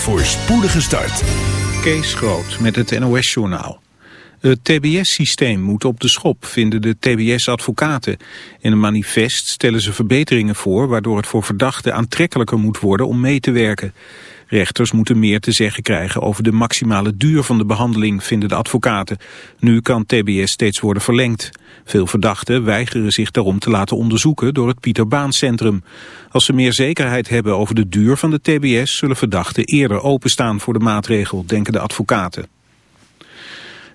voor spoedige start. Kees Groot met het NOS-journaal. Het TBS-systeem moet op de schop, vinden de TBS-advocaten. In een manifest stellen ze verbeteringen voor... waardoor het voor verdachten aantrekkelijker moet worden om mee te werken. Rechters moeten meer te zeggen krijgen over de maximale duur van de behandeling, vinden de advocaten. Nu kan TBS steeds worden verlengd. Veel verdachten weigeren zich daarom te laten onderzoeken door het Pieter Baan Centrum. Als ze meer zekerheid hebben over de duur van de TBS... zullen verdachten eerder openstaan voor de maatregel, denken de advocaten.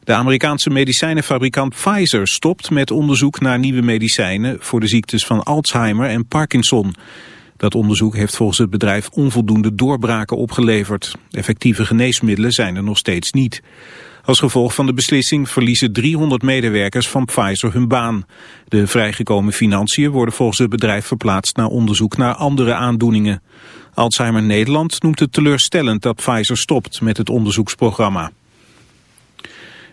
De Amerikaanse medicijnenfabrikant Pfizer stopt met onderzoek naar nieuwe medicijnen voor de ziektes van Alzheimer en Parkinson. Dat onderzoek heeft volgens het bedrijf onvoldoende doorbraken opgeleverd. Effectieve geneesmiddelen zijn er nog steeds niet. Als gevolg van de beslissing verliezen 300 medewerkers van Pfizer hun baan. De vrijgekomen financiën worden volgens het bedrijf verplaatst naar onderzoek naar andere aandoeningen. Alzheimer Nederland noemt het teleurstellend dat Pfizer stopt met het onderzoeksprogramma.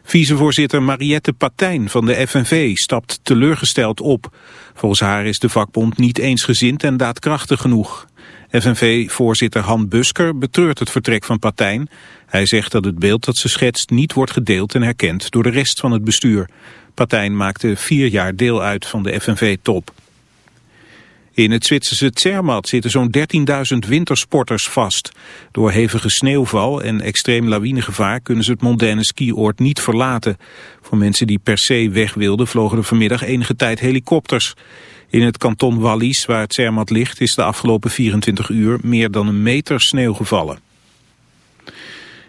Vicevoorzitter Mariette Patijn van de FNV stapt teleurgesteld op. Volgens haar is de vakbond niet eensgezind en daadkrachtig genoeg. FNV-voorzitter Han Busker betreurt het vertrek van Patijn. Hij zegt dat het beeld dat ze schetst niet wordt gedeeld en herkend door de rest van het bestuur. Patijn maakte vier jaar deel uit van de FNV-top. In het Zwitserse Zermatt zitten zo'n 13.000 wintersporters vast. Door hevige sneeuwval en extreem lawinegevaar kunnen ze het mondaine skioord niet verlaten. Voor mensen die per se weg wilden vlogen er vanmiddag enige tijd helikopters. In het kanton Wallis, waar het Zermatt ligt, is de afgelopen 24 uur meer dan een meter sneeuw gevallen.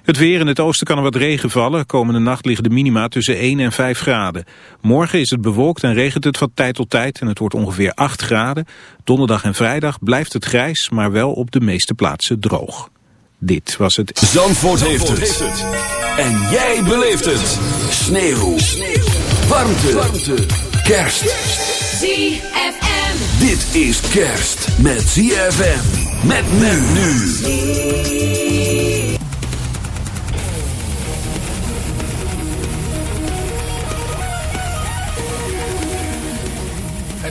Het weer in het oosten kan er wat regen vallen. Komende nacht liggen de minima tussen 1 en 5 graden. Morgen is het bewolkt en regent het van tijd tot tijd en het wordt ongeveer 8 graden. Donderdag en vrijdag blijft het grijs, maar wel op de meeste plaatsen droog. Dit was het... Zandvoort, heeft, het. En jij beleeft het. Sneeuw. Sneeuw. Warmte. Warmte. Kerst. ZFM. Dit is kerst met ZFM. Met men nu.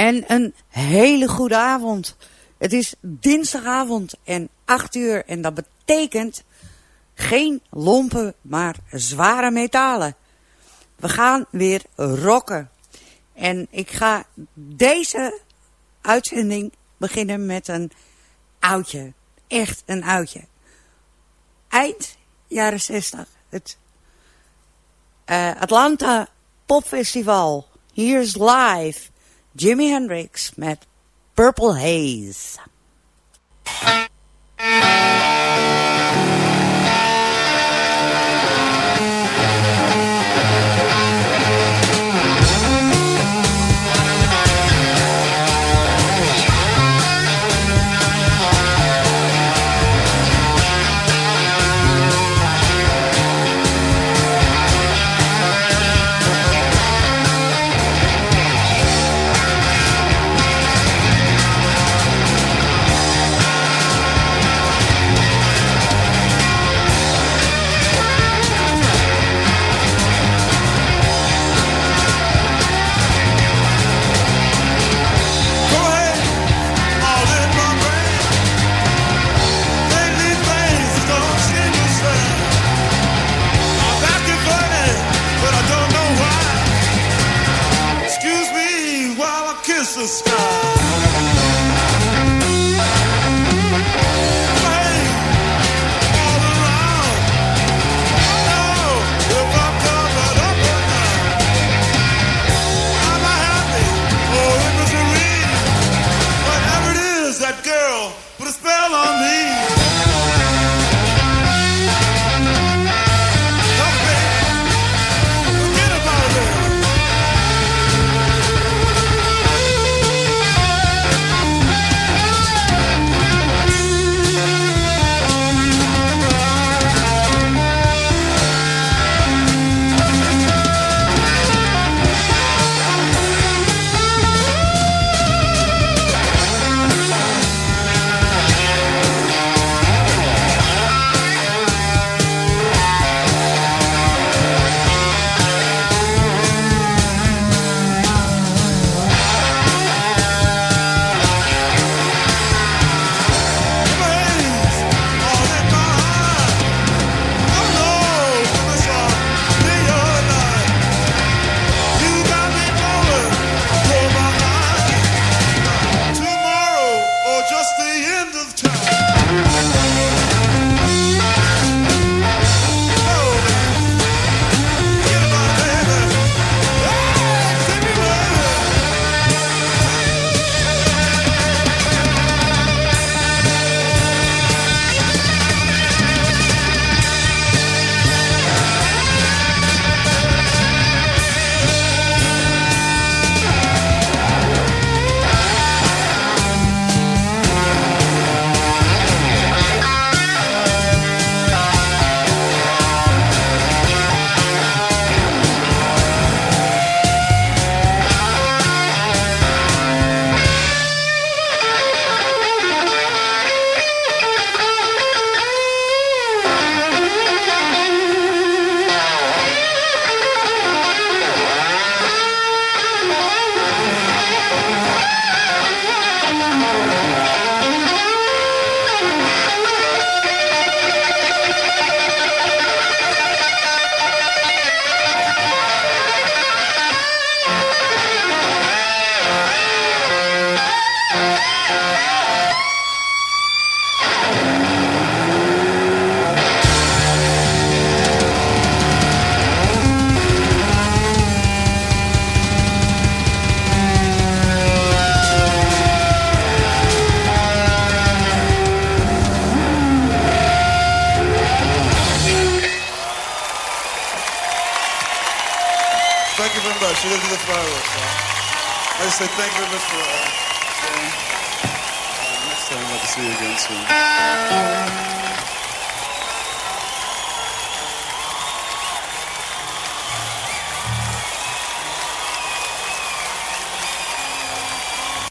En een hele goede avond. Het is dinsdagavond en 8 uur en dat betekent geen lompen, maar zware metalen. We gaan weer rocken. En ik ga deze uitzending beginnen met een oudje. Echt een oudje. Eind jaren 60. Het uh, Atlanta Popfestival. Here's live. Jimi Hendrix met Purple Haze.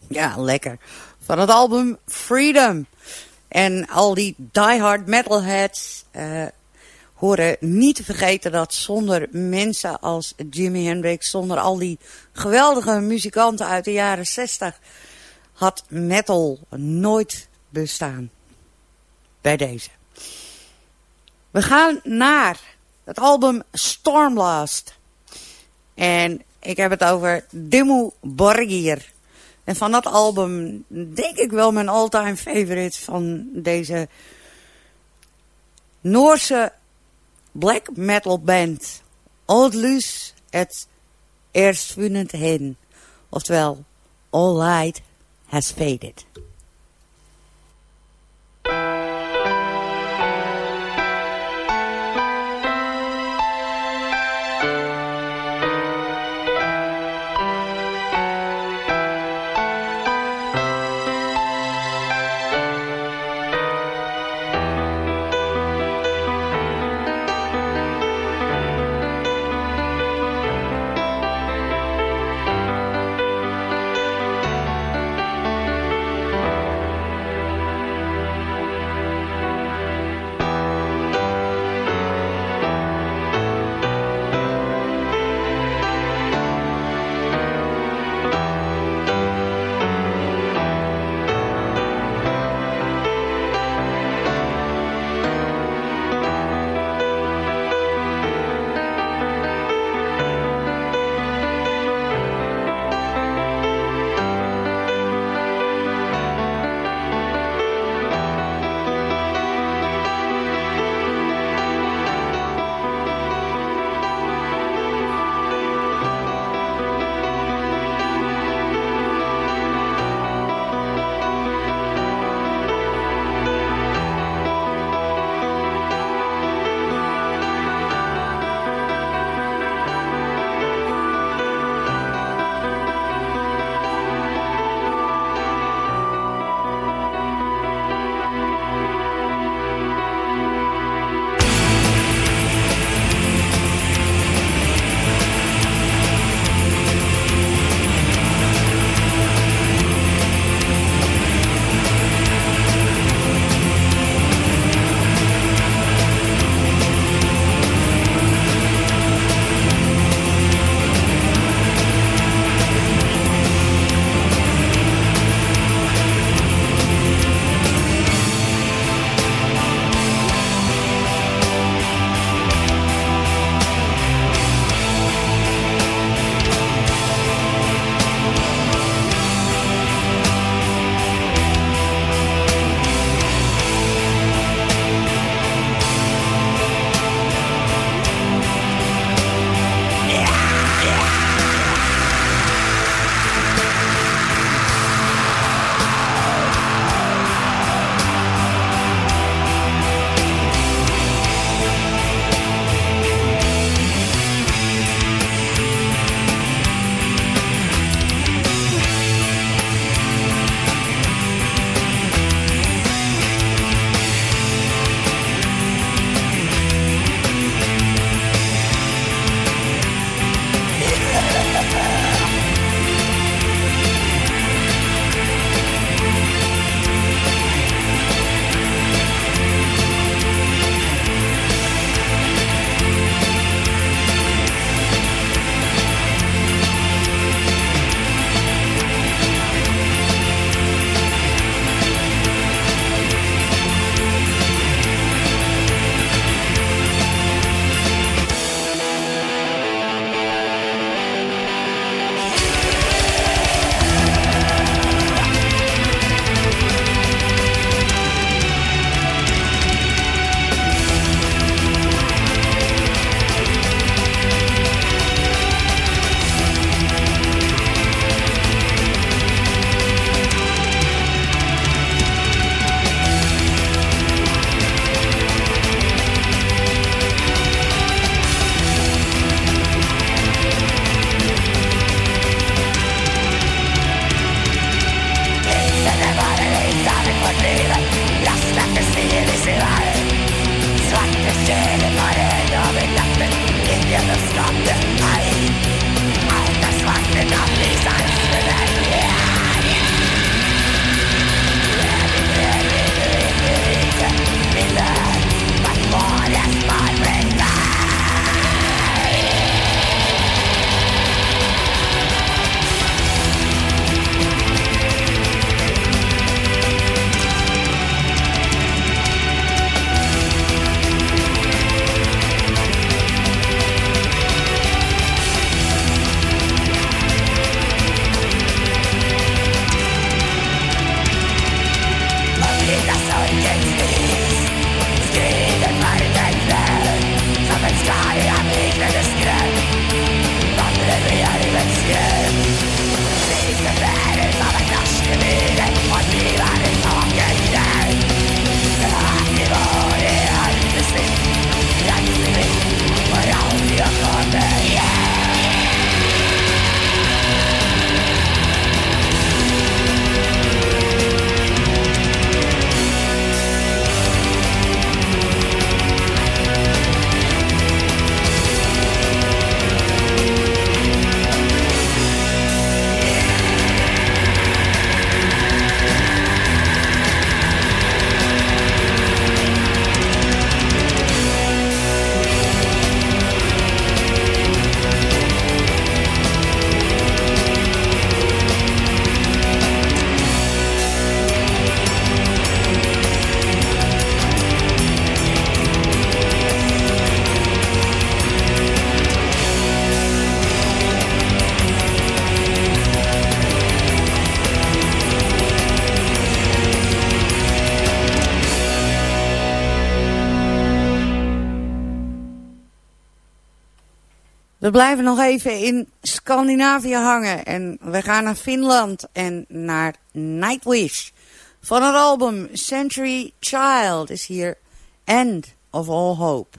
Ja, lekker. Van het album Freedom. En al die diehard metalheads uh, horen niet te vergeten dat zonder mensen als Jimi Hendrix, zonder al die geweldige muzikanten uit de jaren 60, had metal nooit bestaan. Bij deze. We gaan naar het album Stormblast. En ik heb het over Dimmu Borgir. En van dat album denk ik wel mijn all-time favorite van deze Noorse black metal band. Oldlus het Erstvunend Hen. Oftewel, All Light Has Faded. Blijven nog even in Scandinavië hangen. En we gaan naar Finland en naar Nightwish. Van het album Century Child is hier End of All Hope.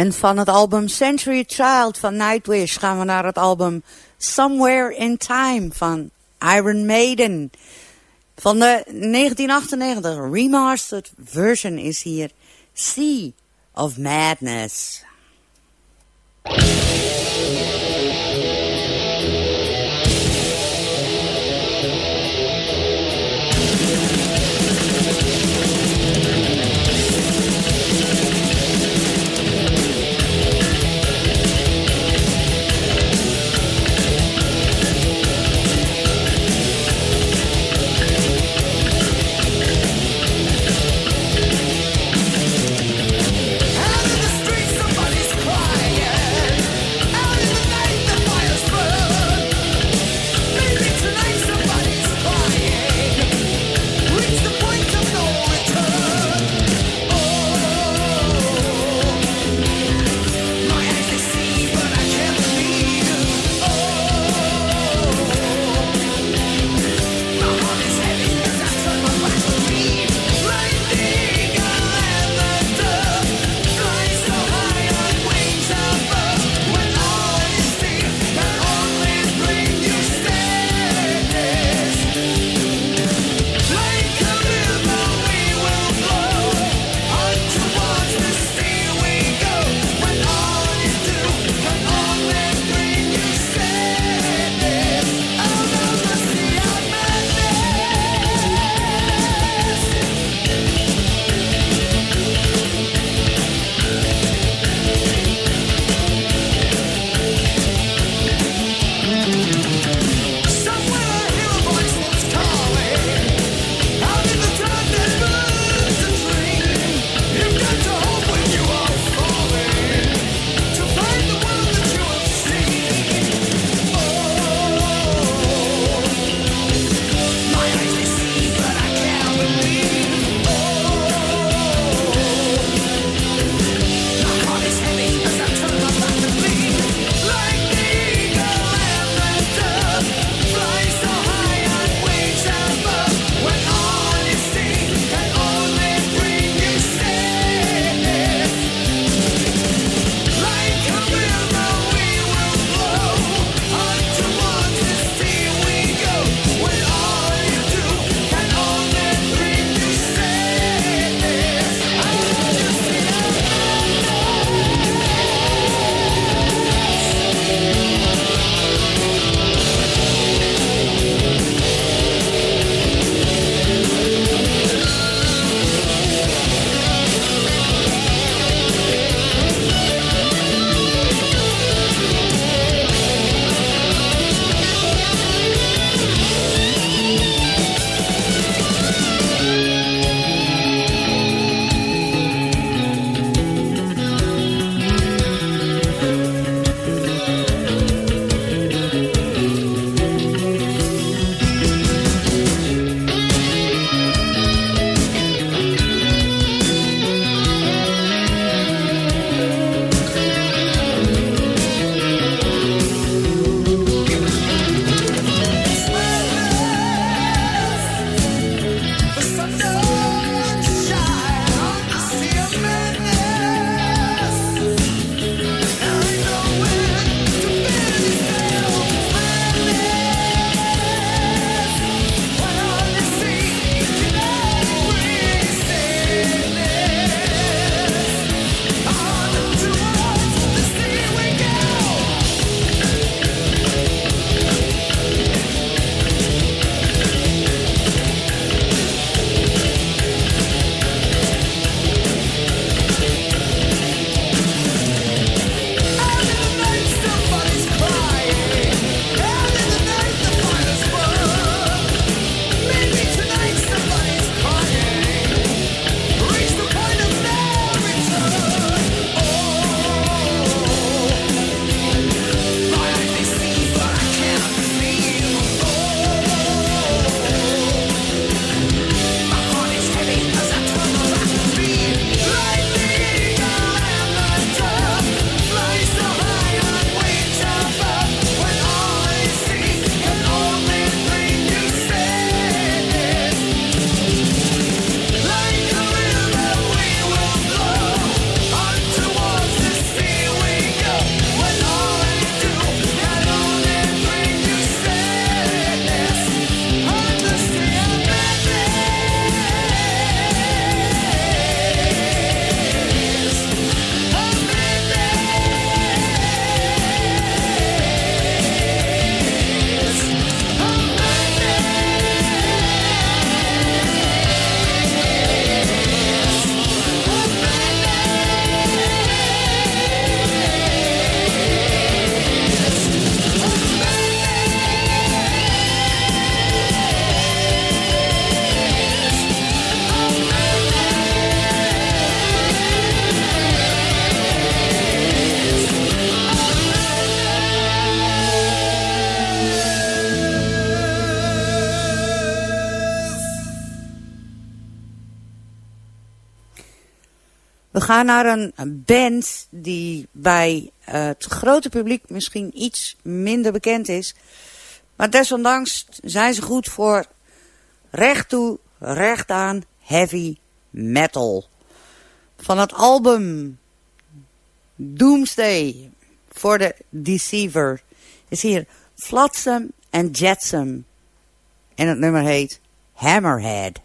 En van het album Century Child van Nightwish gaan we naar het album Somewhere in Time van Iron Maiden. Van de 1998 remastered version is hier Sea of Madness. Gaan naar een band die bij het grote publiek misschien iets minder bekend is. Maar desondanks zijn ze goed voor recht toe, recht aan heavy metal. Van het album Doomsday voor de Deceiver is hier Flotsam and Jetsam. En het nummer heet Hammerhead.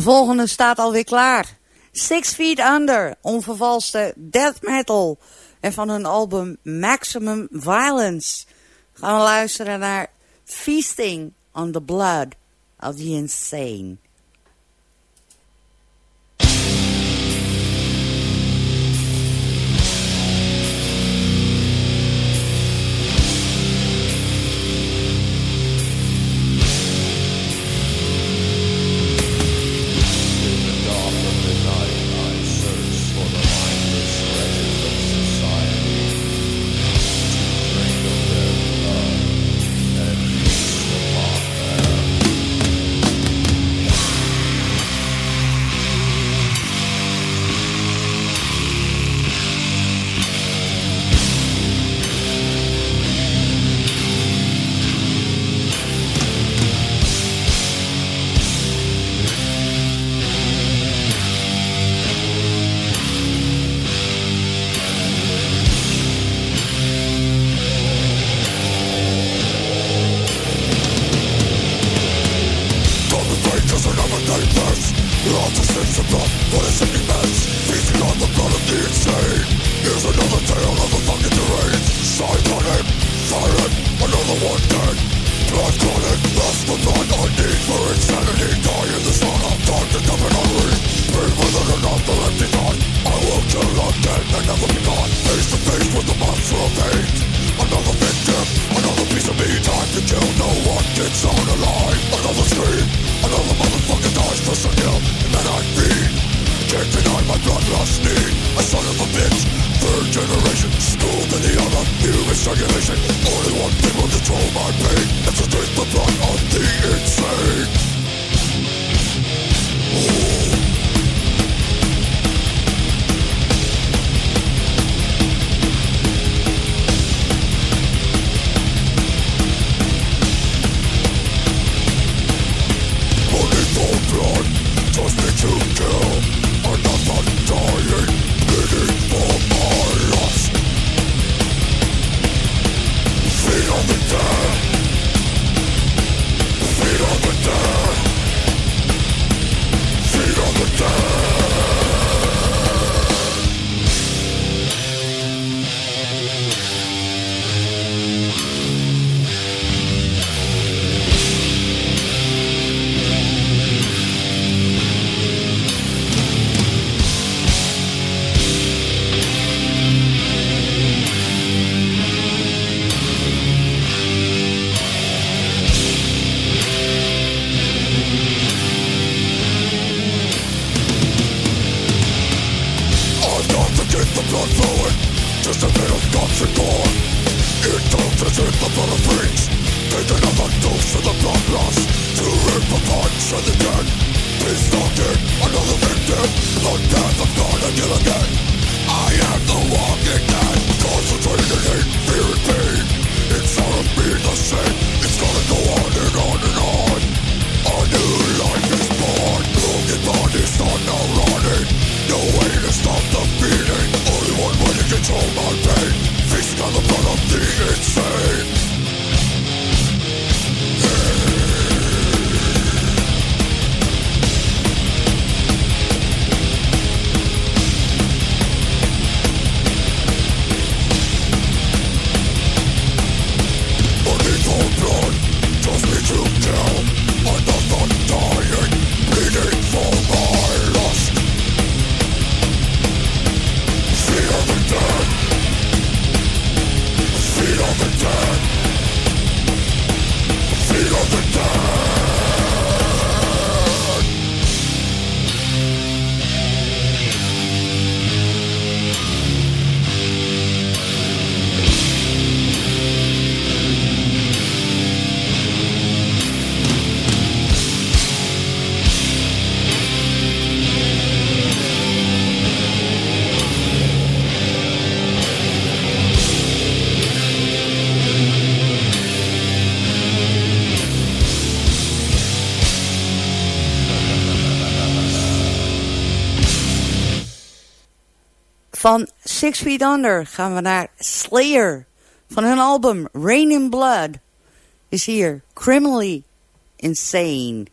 De volgende staat alweer klaar. Six Feet Under, onvervalste death metal. En van hun album Maximum Violence gaan we luisteren naar Feasting on the Blood of the Insane. Six Feet Under gaan we naar Slayer. Van hun album Rain in Blood is hier Criminally Insane.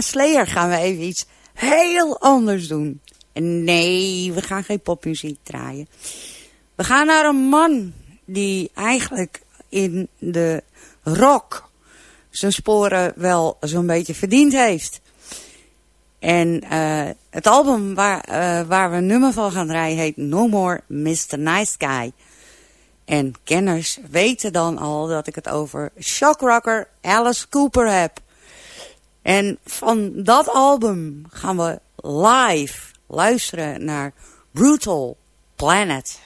Na Slayer gaan we even iets heel anders doen. Nee, we gaan geen popmuziek draaien. We gaan naar een man die eigenlijk in de rock zijn sporen wel zo'n beetje verdiend heeft. En uh, het album waar, uh, waar we een nummer van gaan draaien heet No More Mr. Nice Guy. En kenners weten dan al dat ik het over shockrocker Alice Cooper heb. En van dat album gaan we live luisteren naar Brutal Planet.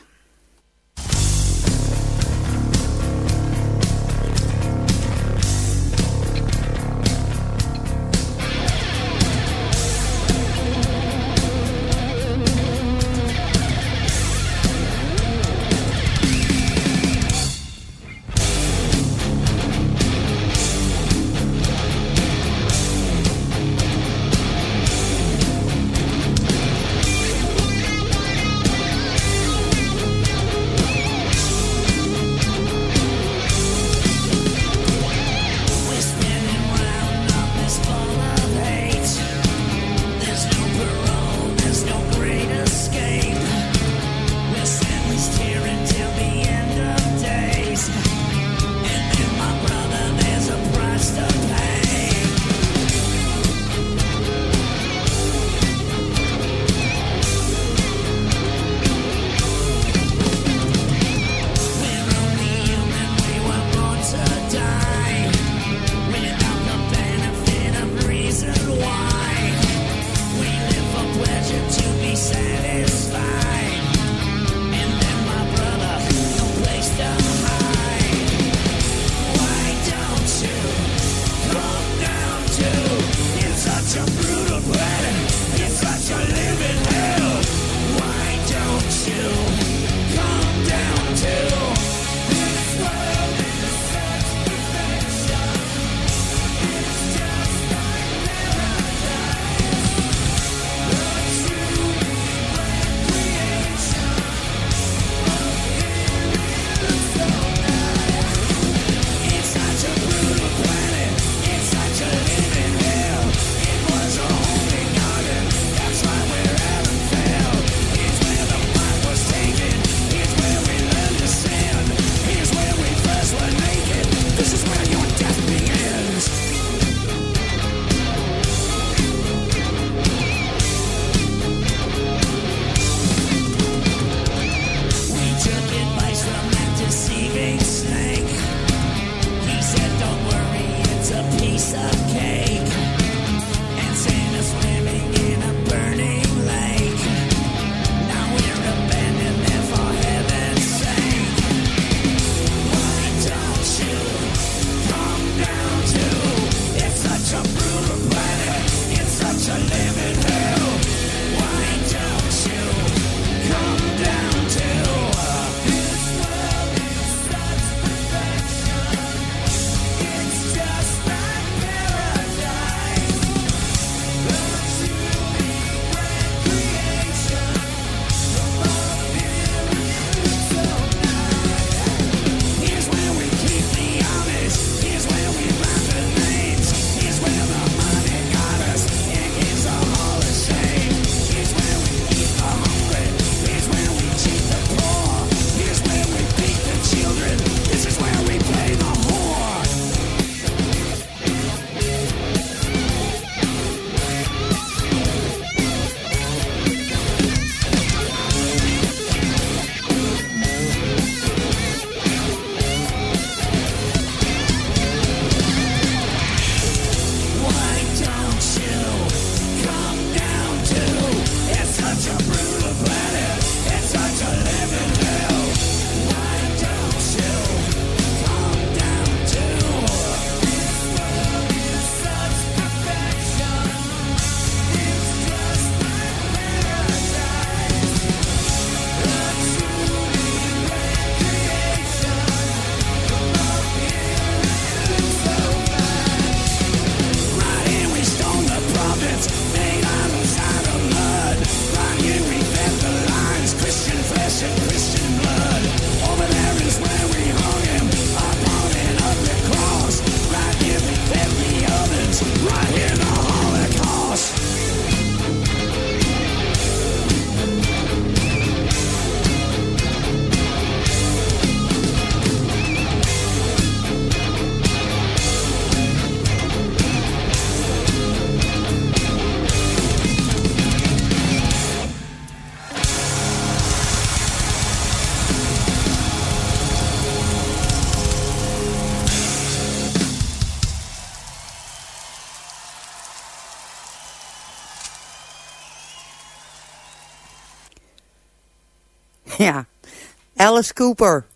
Alice Cooper.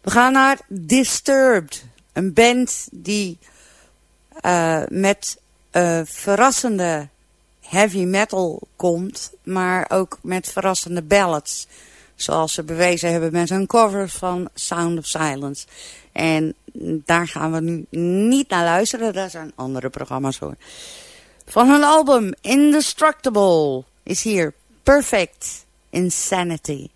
We gaan naar Disturbed. Een band die uh, met uh, verrassende heavy metal komt, maar ook met verrassende ballads. Zoals ze bewezen hebben met hun covers van Sound of Silence. En daar gaan we nu niet naar luisteren, daar zijn andere programma's voor. Van hun album Indestructible is hier Perfect Insanity.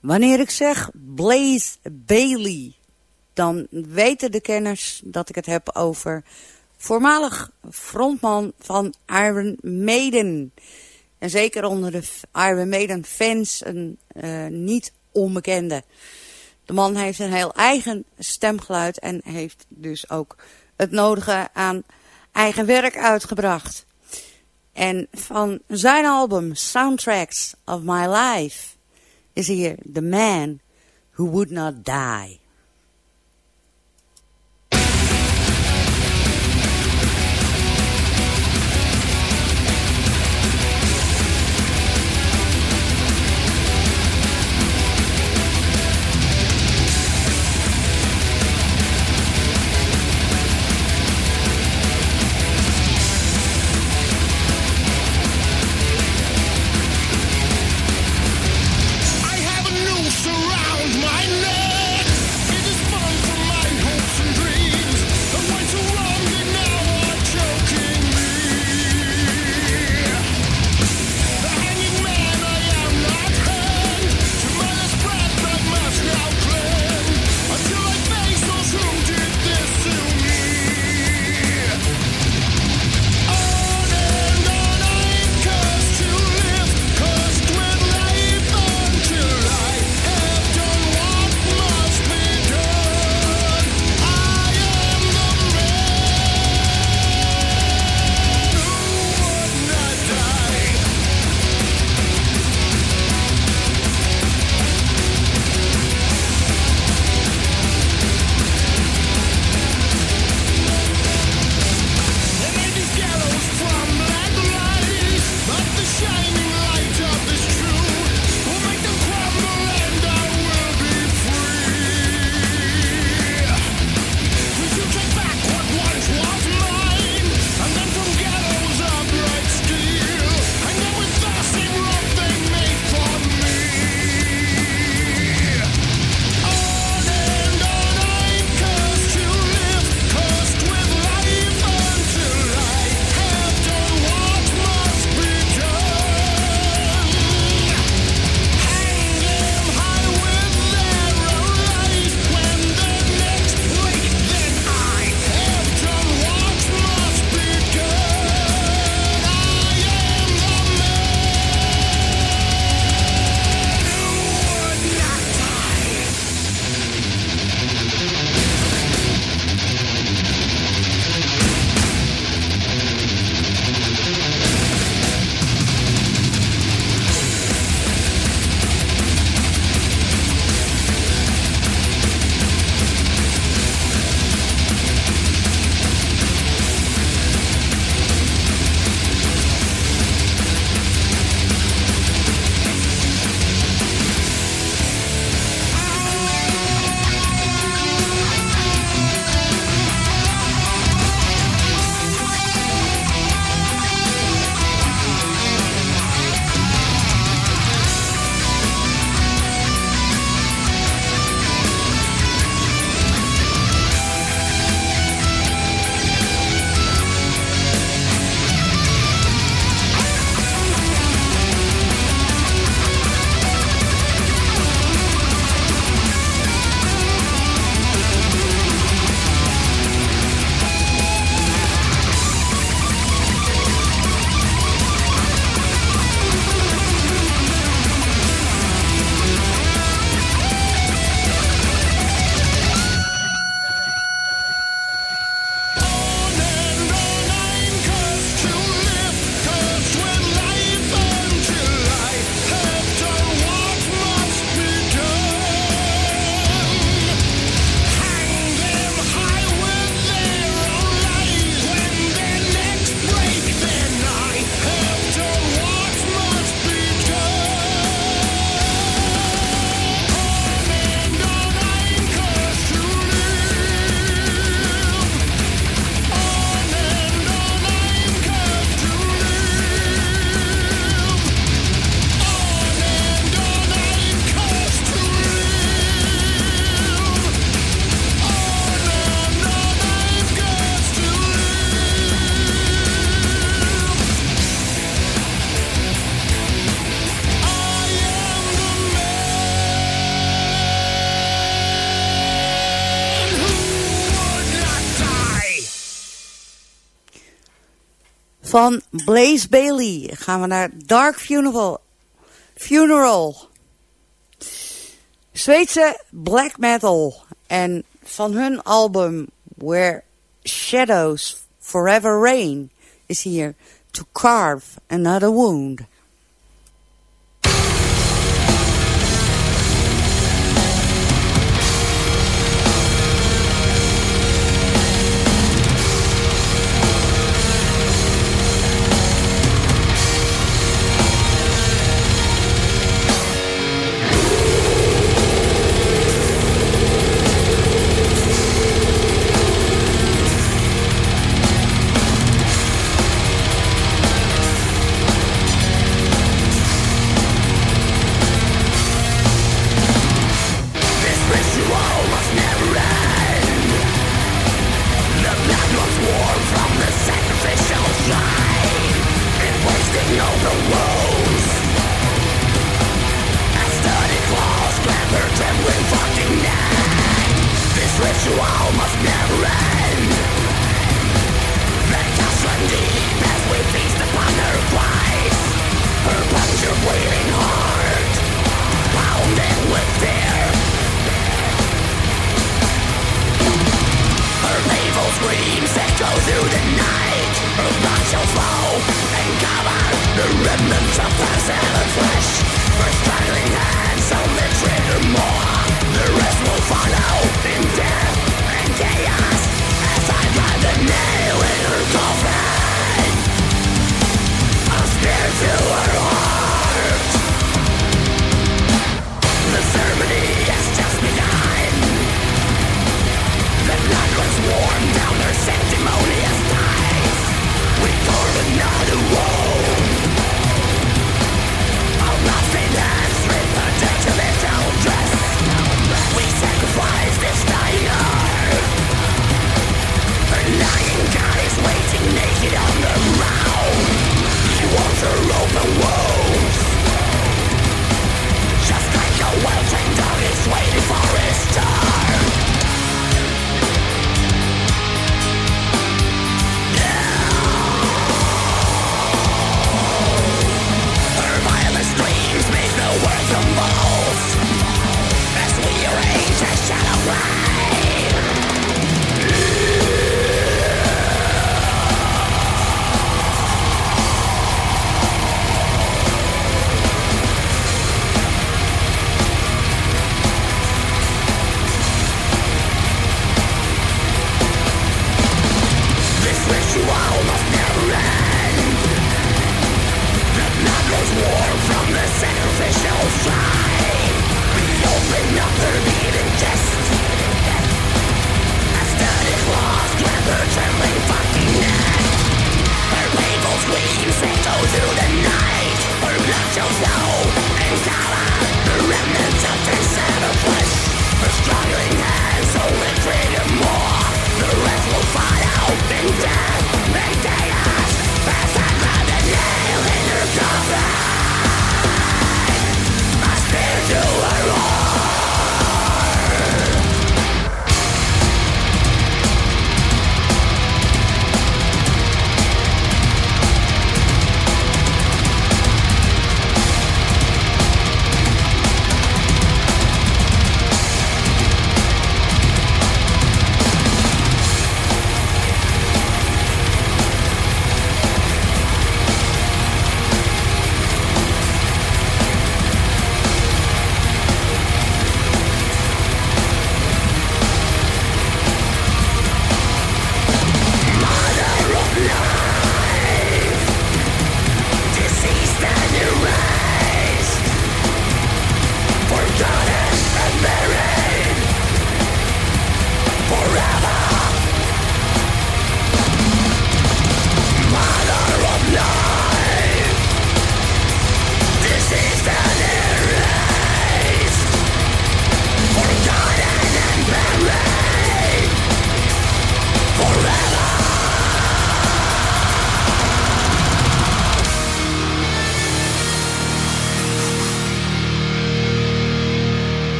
Wanneer ik zeg Blaze Bailey, dan weten de kenners dat ik het heb over voormalig frontman van Iron Maiden. En zeker onder de Iron Maiden fans een uh, niet onbekende. De man heeft een heel eigen stemgeluid en heeft dus ook het nodige aan eigen werk uitgebracht. En van zijn album Soundtracks of My Life is here the man who would not die. Van Blaze Bailey gaan we naar Dark Funeral. Funeral. Zweedse black metal. En van hun album Where Shadows Forever Rain is hier To Carve Another Wound.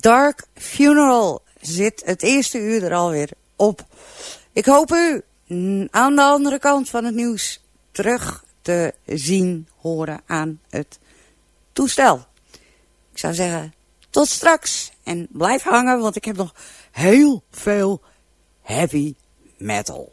Dark Funeral zit het eerste uur er alweer op. Ik hoop u aan de andere kant van het nieuws terug te zien, horen aan het toestel. Ik zou zeggen, tot straks. En blijf hangen, want ik heb nog heel veel heavy metal.